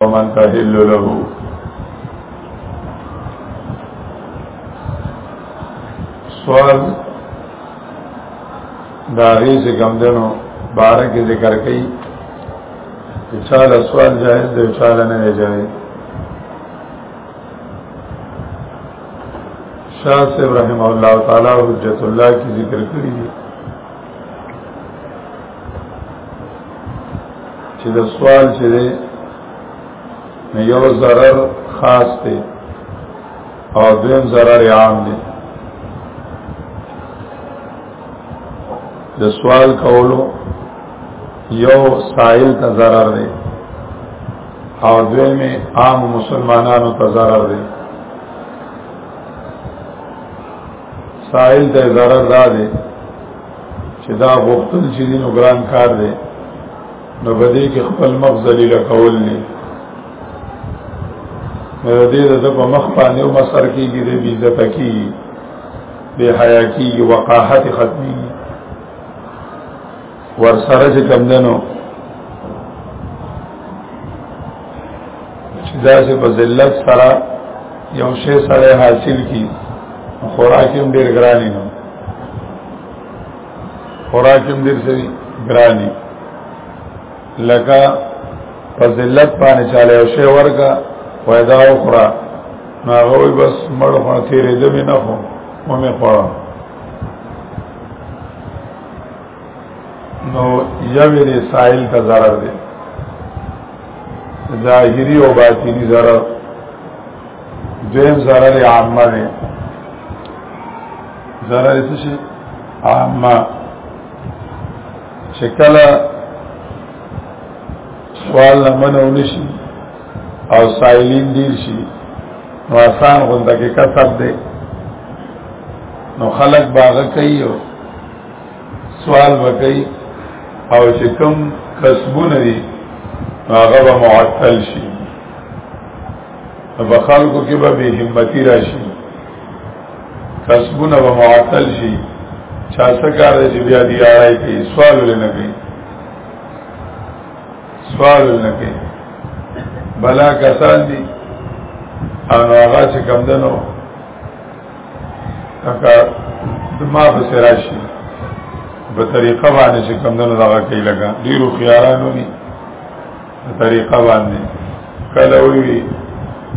ومن تحل له سوال داغی سے کم دنو بارہ کی ذکر کئی چالا سوال جائز دے چالا نہ جائز شاہ صاحب رحمہ اللہ تعالی حجت اللہ کی ذکر کری دی چې د سوال چې دی نو یو ضرر خاص دی او دویم ضرر عام دی د سوال کولو یو سائل ته ضرر دی او دویم عام مسلمانانو ته ضرر دی سائل ته ضرر دا دی چې دا غوښتل چې دینو ګران کار دی نو بده کې خپل مخ ذلیل کول نه نو دې د په مخ باندې او مسر کېږي دې بي عزت کېږي بے حیا کېږي وقاحت ختمي ورسره چې کم دنو چې دا چې په ذلت سره یو شی سره حاصل کی خوراک هم ډیر ګرانی نو خوراک هم ډیر سری ګرانی لکه په ذلت باندې چاله یو شی ورکا پیدا او خورا نو هغه بس مړ خو تیرې دې نه خو مې خورا نو یوی دی سائل تا ضرر دی ظاهری و باطنی ضرر دویم ضرر عامه دی ضرر سشی عامه چکل سوال نمن اونشی او سائلین دیر شی نو آسان غنده که کسب دی نو خلق باغ کوي سوال وکي او چې کوم کسبونه دي هغه به معطل شي په خلکو کې به بې همتی راشي کسبونه به معطل شي چا څه کار دی چې بیا دی اړای کوي سوال ولنه کوي سوال ولنه کوي بلا کسان دي او هغه چې کم دنو اکا دما په سراشي په طریقه باندې چې کمندونو دغه کوي لګا ډیرو خيارانو دي په طریقه باندې کله وی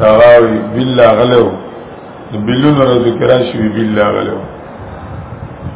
تغاوی بالله غلو بلون رضو کراشی بی بالله غلو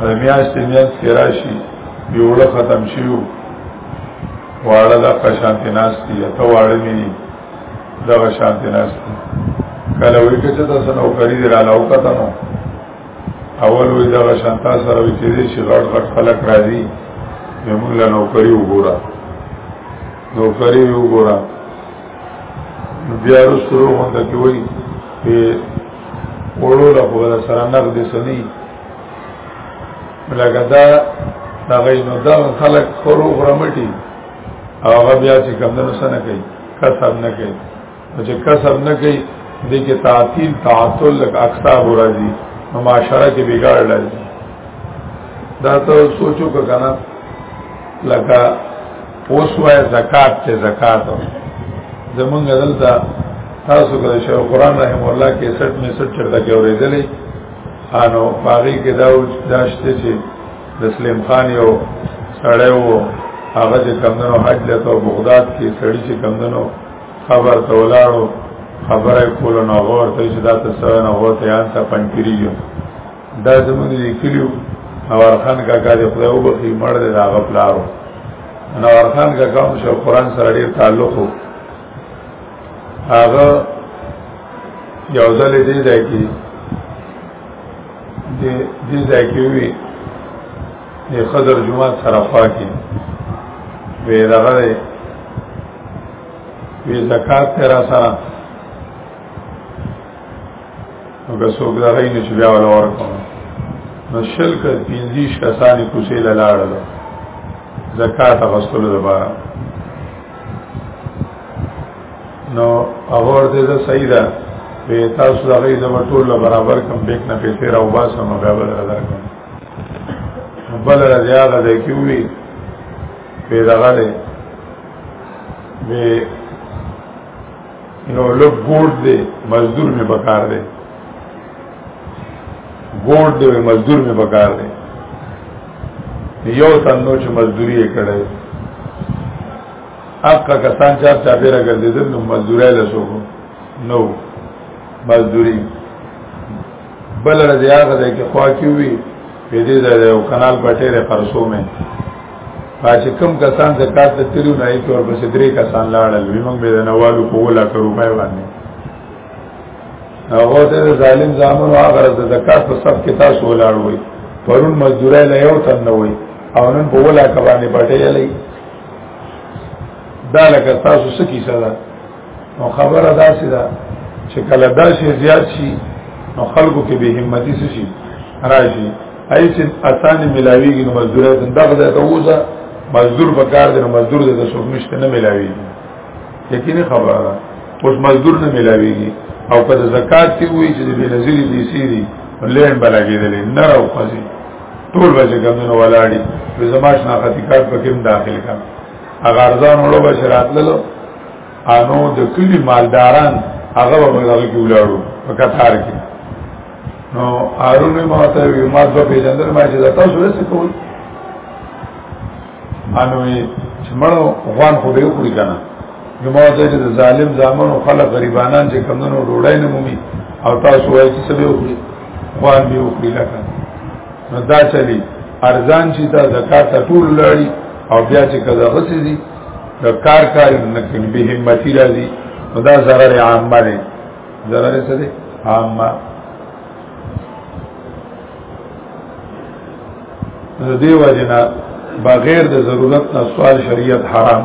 دا میاشت میاز کراشی بی اوڑا ختم شیو وارد اقا شانتی ناستی اتا وارد منی دا شان دي ناس کله وی کې چې تاسو نو کړی دی را لاو کته نو اول وی دا شان تاسو سره وی چې دې شي غړ غړ خلک راځي موږ له نو کړی وګورا نو کړی وګورا بیا رسرو هوندا کې وی چې وړو له خپل سره نقد سني لګدا دا غي نو دا خلک خورو غرمټي او هغه بیا چې کمدنو سنه کوي کسب نه کوي او چې کسب نه کوي دې کې تعطیل تعطل لک اکثر راځي نو معاشره کې بګاړ راځي دا ته سوچو که کنه لکه اوس وای زکات ته زکات زمونږ دلته تاسو کله شیخ قرآن رحم الله کې 60 می 60 چرته کې اورېدلې انو پاغي کې دا داشته چې د سلیم خان یو سړی وو هغه چې کمدنو حج لته او بغداد کې سړی چې کمدنو خبر ته ولاړو خبره کولو نو غور ته چې دا تاسو نه هو ته یان ته پنځري یو دا زموږ لیکلیو او ارخان کاکا دې خدای او بخي مړ دې دا غپلارو نو ارخان کاکا هم شو قران سره ډیر تعلق وو هغه یو ځل دې ځای کې د دې ځای کې وي د خضر جمعه طرفا کې وی دغه دی وی زکات تیرا سره او که څوک دغه نه چې بیا ولا ورکوم نو شل ک پنځیش کسانی کوسې لاړل زکات غسل لپاره نو اور دې ده صحیح ده به تاسو دا غي زما ټول برابر کم بیک نه پیسې راو باسه نو بیا به درکم بل راځي هغه دې کیوي په دغه دې به نو لوګ ګورډ دې مزدور می بکار دې ګورډ دې مزدور می بکار دې یو تنو چې مزدوري کړي اقا کسان چار چاپیرا ګرځیدل نو مزدورای لسو نو مزدوری بل رضی هغه ده کې خوا کې وی په دې ځای یو کانال پټېره خرصو مې پاچ کم کسان زکات ته تیرو نه ایت اور بس درې کسان لاړل ویمن به نه والو په ولا کرو پای باندې هغه ته ظالم زامن هغه د زکات په سب کې تاسو ولاړ وای پرون مزدورای له یو تن نه وای او نن په ولا کبانې پټې لای دا لکه تاسو سکی سره نو خبره داسې ده چې کله دا شی زیات شي نو خلکو کې به همتی شي راشي هي چې اسانه ملاويږي نو مزدور دغه ته وځه مزدور په کار دی نو مزدور د څوک نشته نه ملاويږي یقیني خبره ده اوس مزدور نه ملاويږي او په زکات کې وایي چې د بنزيري دي سيري لین بلګېدلې نر او خزي ټول بچه کمونو ولاړی وی زماش ناختی کار پکیم داخل کم اغارزان اولو بشرات للو انو د کلی مالداران هغه به دغه کې ولاړو په قطار کې نو هارون ما ته وی ما ځو پیژندل ما چې تاسو څه کوئ انو چې مړو غوان خو به وکړي کنه نو ما ته چې ظالم ځامن او خلک غریبانان چې کمونو ډوړای نه مومي او تاسو وایي چې څه به وکړي خوان دی وکړي لکه نو دا چلی ارزان چې دا زکات ټول لړی او بیا چې کله غسی دي د کار کار نه کوي به همتی راځي نو دا zarar عامه دی zarar څه دی عامه دیو جنا بغیر د ضرورت نه سوال شریعت حرام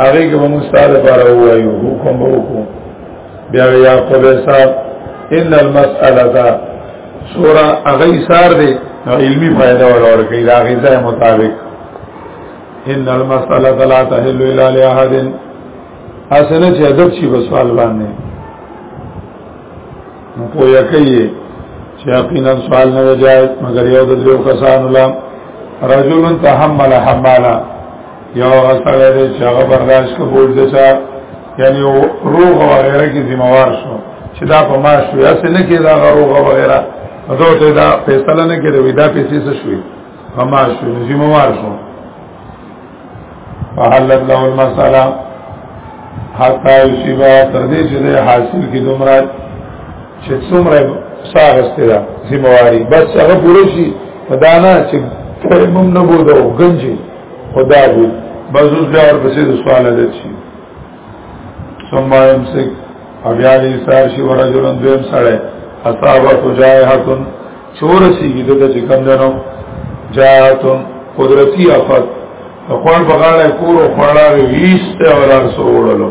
هغه کې موږ ستاره پر وایو حکم وکړو بیا یا قبه صاحب ان المساله سورا هغه سار دی علمی فائدہ ورور کوي دا غیزه مطابق ان المساله لا تحل الا لاحد اسنه چې ادب شي بسوال باندې نو پویا کوي چې یقینا سوال نه جائز مگر یو د یو کسان لا رجل تحمل حمالا یو هغه سره دی چې هغه برداشت قبول دي چې یعنی روغ او غیره کې ذمہ وار شو چې دا په ما شو یا څه نه کې دا روغ او غیره نو ته دا فیصله نه کړې وې دا پیسې څه شوې په ما شو ذمہ وار شو فحلت له المساله حتا یصيبا تر دې چې حاصل کې دومره چې څومره ساغسته دا ذمہ واری بس هغه پوره شي دا نه چې تیمم نه بودو گنجی خدا دې بس اوس بیا ورپسې د سوال عادت شي ثم يمسك بیا دې سار شي ورجلن دویم سړی اصحاب فجائحتن چورسی کی دته چې کم دنو جائحتن قدرتی افت خپل بغاړه کور او خړاوي ویست او لار سوړلو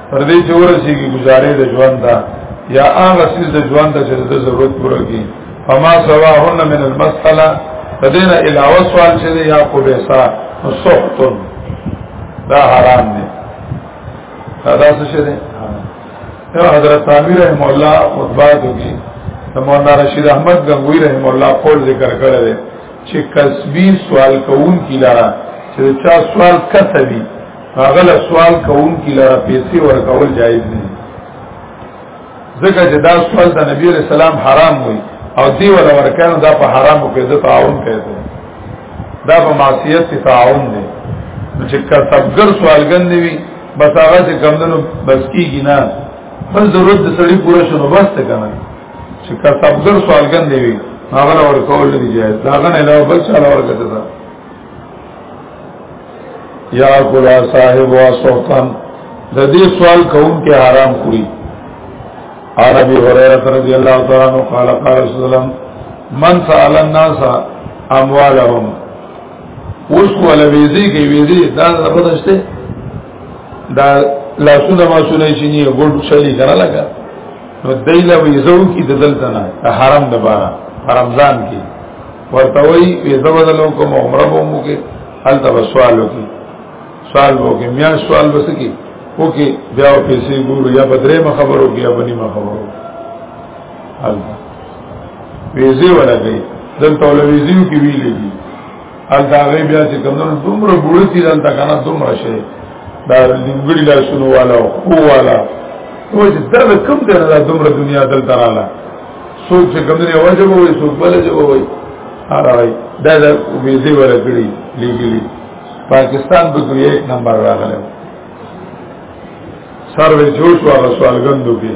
تر دې چې ورسیږي گزارې د ژوند دا یا هغه سیس د ژوند چې د ضرورت پوره کی فما سواهن من المسأله فدینا علاوه سوال چې یا کو به سا سخت دا حرام دی دا څه شي دی حضرت عامر رحم الله خطبه کوي مولانا رشید احمد غنگوی رحم الله قول ذکر کړی دی چې کسبی سوال کوون کی لاره چې چا سوال کسبی هغه له سوال کوونکي لپاره پیسې ورکول جایز دي ځکه چې دا سوال د نبی رسول سلام حرام وي او دی ولا ورکانو دا په حرام او په تعاون کوي دا په معصیت کې تعاون دی چې کسبګر سوالګن دی وي بس هغه چې کمندونو بس کیږي نه بس ضرورت د سړي پوره شنو بس ته کنه چې کسبګر سوالګن دی وي هغه ورکول دي جایز دا غنه له بل څه ورکړه یا کلا صاحب وا سوقن د دې سوال کوم کې حرام خوري عن ابي هريره رضي الله تعالى عنه قال قال رسول الله من سال الناس اموالهم اوس ولا ویزي کې ویزي دا زبردسته دا لاسونه ما سونه شي نه ګډ شلي کنه لگا نو دایله ویزو کې د دلته نه حرام د بارا رمضان کې ورته وی ویزه بدلو کوم عمره به مو کې حل ته سوال وکي سوال وکي میا سوال بس کې وکي بیا پیسې ګورو یا بدرې ما خبرو کې یا بني ما خبرو حل ویزه ولا گئی دلته ول ویزه کې ویلې دي حل دا غي بیا چې کوم نو دومره بوړتي دلته کنه دومره شي دا لنګړي لا شنو والا خو والا نو چې دا کوم ته دا دومره دنیا دلته رااله څوک چې کوم دی وجب وي څوک بل دی وي هغه دا د ویزه ورکړي لګلی پاکستان په کوی یک نمبر راغله سر وی جوش و هغه سوالګندو کې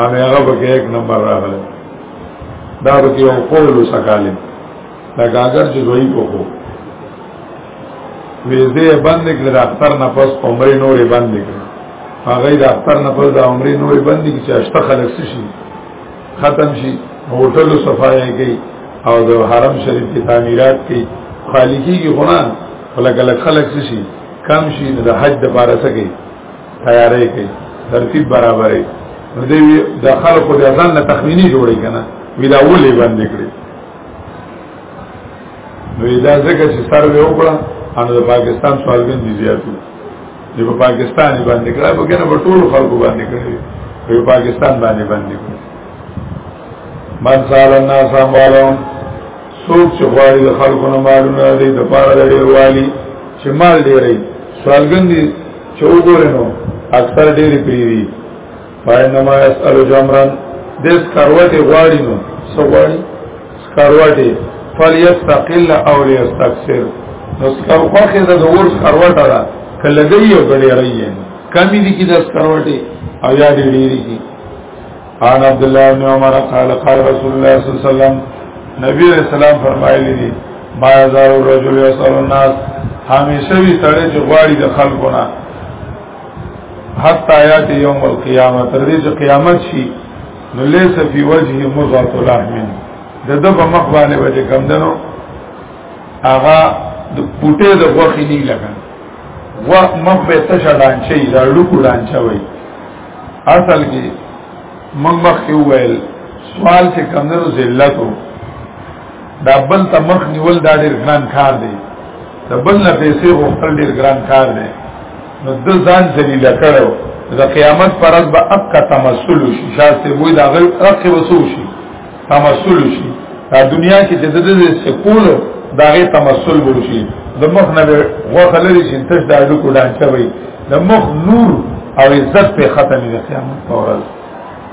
هغه هغه په یک نمبر راغله دا به یو قول وسکاله دا اگر چې دوی په کو ویزه بند کړ د اختر نه پس عمرې نورې بند کړ هغه د اختر نه پس د عمرې نورې بند کړ چې اشته خلک شي ختم شي هوټل صفایي کوي او د حرم شریف کې تعمیرات کوي خالی کیږي خو نه خلک لک خلک شي کم شي د حج د پاره سکے تیارې کوي ترتیب برابرې نو دې د خلکو د ځان نه تخمینی جوړي کنه وی دا ولې باندې کړی نو دا ځکه چې سر وې وکړه ان د پاکستان سوالګن دي زیاتو چې په پاکستان باندې کړه په کنه په ټول خلکو باندې کړی په پاکستان باندې باندې کړی من سال الناس اموالهم سوک چې غواړي د خلکو نه مالونه دې د پاره د ډیروالي چې مال ډیرې سوالګندې چې وګورنو اکثر ډیرې پیری فاینما یسأل جمران د سکروټي غواړي نو څو غواړي سکروټي فلیستقل او لیستکثر نو سکروټه د اور سکروټه ده کله دی یو غړي راي کمی دي کی د سکروټي او یا دې ډیری کی عن عبد الله بن عمر قال قال رسول الله صلی الله علیه وسلم نبی علیہ السلام فرمایلی دي ما زار الرجل يسأل الناس همیشه وی سړی چې غواړي د خلکو نه حتا یات یوم القیامه تر دې چې قیامت شي نو لیس فی وجه مزعت لحم د د په مخ باندې وجه کم دنو هغه د پټه د غوخي نه لګا و مخ به ته شډان شي دا لوکو ډان چوي اصل کې مخ مخ کې ویل سوال چې کم دنو ذلت وو دا بل ته مخ نیول دا ډیر ګران کار دی دا بل نه پیسې غوښتل ډیر ګران کار دی نو د ځان ذلیل کړو د قیامت پر ورځ به اق تمسل شي شاسته وې دا غل اق وسو شي تمسل شي دا دنیا کې چې د دې سکول دا غي تمسل وشي د مخ نه غوښل لري چې تش دا د کوډان چوي د مخ نور او عزت په ختمې قیامت پر ورځ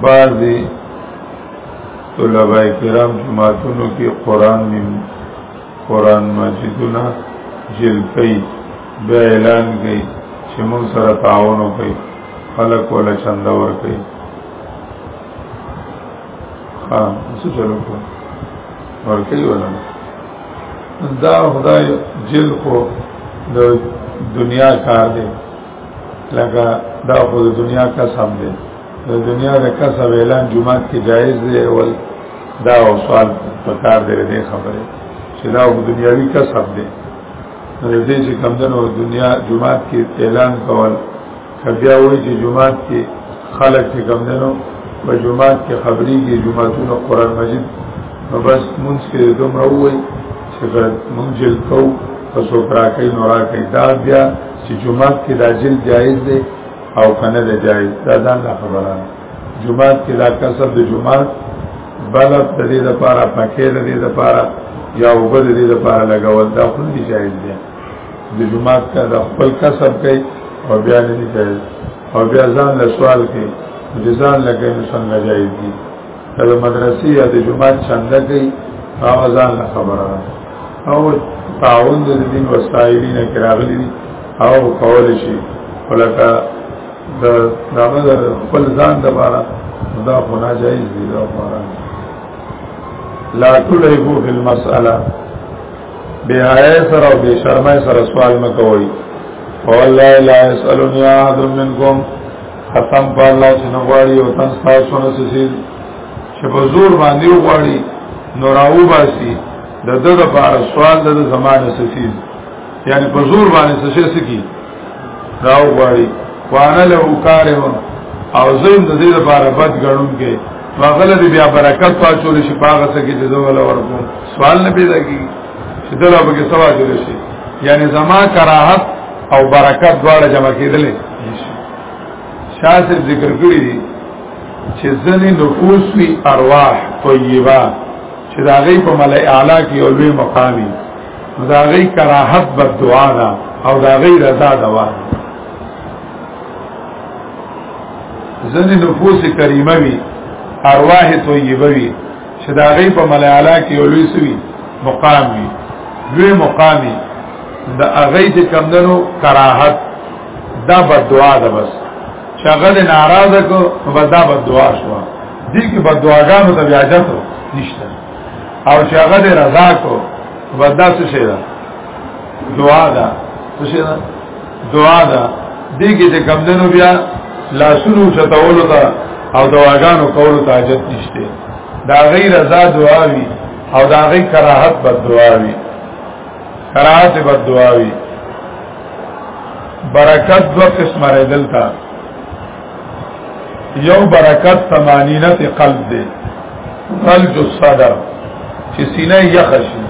بعضی طلباء کرام جماعتونو کې قران نیم قران مجیدونه جل کوي به اعلان کوي چې موږ سره تعاون وکړي خلک ولا چند ور کوي ها څه چلو کو ور کوي ولا دا خدای جل کو د دنیا کار دی لکه دا خو د دنیا قسم دی د دنیا د قسم اعلان جمعات کې جایز دی اول دا او سوال پکار دی دې خبره چې دا خو دنیاوی قسم دی نو دې چې کمدنو دنیا جمعات کې اعلان کول کبیا وایي چې جمعات کې خلک چې کمدنو په جمعات کې خبري کې جمعاتونو قران مجید نو بس مونږ کې دومره وایي چې مونږ جل کوو پسو پراکی نورا کئی دا بیا چې جمعات کې دا جل جایز دی او کنه ده جایز دا ځان لا خبره جمعات کې دا کسب د جمعات بلد د دې لپاره پکې د دې لپاره یا وبد د دې لپاره لګول دا خو نه جایز دی د جمعات کا د خپل کسب کوي او بیا نه جایز او بیا ځان له سوال کوي ځان لګې نو څنګه جایز دي د مدرسې یا د جماعت څنګه کوي هغه ځان له خبره او تعاون د دین وسایلین کې راغلي دي او کول شي ولکه د دغه د خپل ځان د بارا دا خو ناجایز دي دا بارا لا تلعبو فی المسأله بے حیاء سر او بے شرمه سر سوال مکوئی فوالله لا يسألنی آدم منکم قسم په الله چې نه غواړي او تاسو تاسو نه سې چې په زور باندې غواړي نو راو باسي د دغه لپاره سوال د زمانه سې یعنی په زور باندې څه شي سکی راو غواړي وانا له کارم او زین د دې لپاره بد غړون کې واغله دې بیا برکت پاتول شي پاغه څه کې جزو ولا ورکو سوال نه پیدا کیږي چې دغه به کې سوال شي یعنی زما کراهت او برکت دواړه جمع کېدلې شاسې ذکر کړی دی چې ځنې نفوس وی ارواح طیبه چې دا غي په ملای اعلی کې یو لوی مقامي دا غي کراهت بد دعا ده او دا غي رضا دوا ځنې نفوس کریمه وی ارواح طیبه وی چې دا غي په ملای اعلی کې یو لوی سوی مقام وی لوی مقامي دا غي چې کمندنو کراهت دا بد دعا ده بس شغل ناراضه کو بدا بد دعا شو دي کې بد دعاګانو ته بیا جاتو نشته او شغل رضا کو بدا څه شي ده دعا ده څه شي ده دعا ده دي کې چې کم دنو بیا لاسونو چتاولو ته او دواګانو کولو ته حاجت نشته دا غیر رضا دعا وی او دا غیر کراهت بد دعا وی کراهت بد دعا وی برکت دو قسم رہ دلتا یو برکت تمانینت قلب دے قلب الصدر چې سینه یخ شي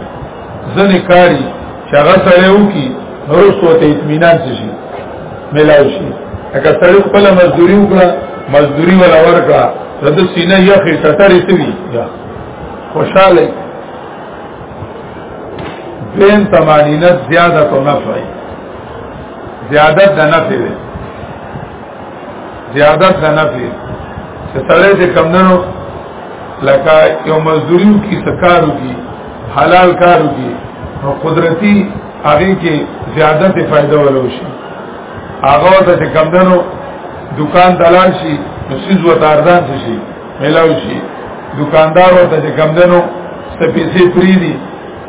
ځنې کاری چې هغه سره وکي نورستو ته اطمینان شي ملاو شي اګه سره خپل مزدوري وکړه مزدوري ولا ورکړه زده سینه یخ ټټرې سوي خوشاله دین تمانینت زیادت و نفع زیادت دا نفع دی زیادت دا نفع دی چې سړی چې کمدنو لکه یو مزدوریو کی سکارو کی حلال کارو کی نو قدرتی هغه کې زیادت فائدہ ولو شي هغه ته کمدنو دکان دلال شي نو سیز و تاردان شي ملاو شي دکاندار ورته چې کم دنو سپیسې پری دي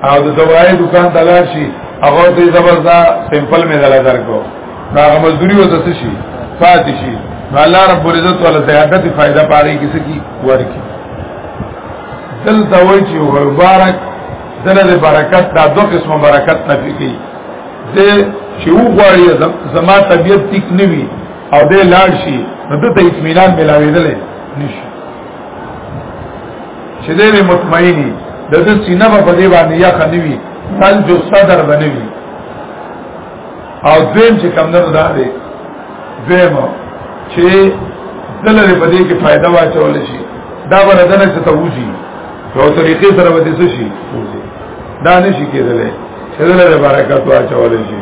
او د دوای دکان ته لاړ شي هغه دې زبردا سیمپل مې دلا درکو دا هغه مزدوري وته څه شي پاتې شي نو الله رب العزت ولا زیادت فائدہ پاره کسی کی ورکی دل دا وای چې مبارک دله د برکت دا دو قسم برکت نفي کوي زه چې وګواړي زما طبيعت ټیک نه وي او دې لاړ شي نو دته اطمینان ملاوېدل نشي چې دې مطمئني د دې سینه په دې باندې یا خنوي تل جو صدر بنوي او دویم چې کم نه ده دې دویم چې دلته په دې کې فائدہ واچول شي دا ورته چې ته وځي یو طریقې سره به دې شي دا نشي کېدلی چې دلته برکت واچول شي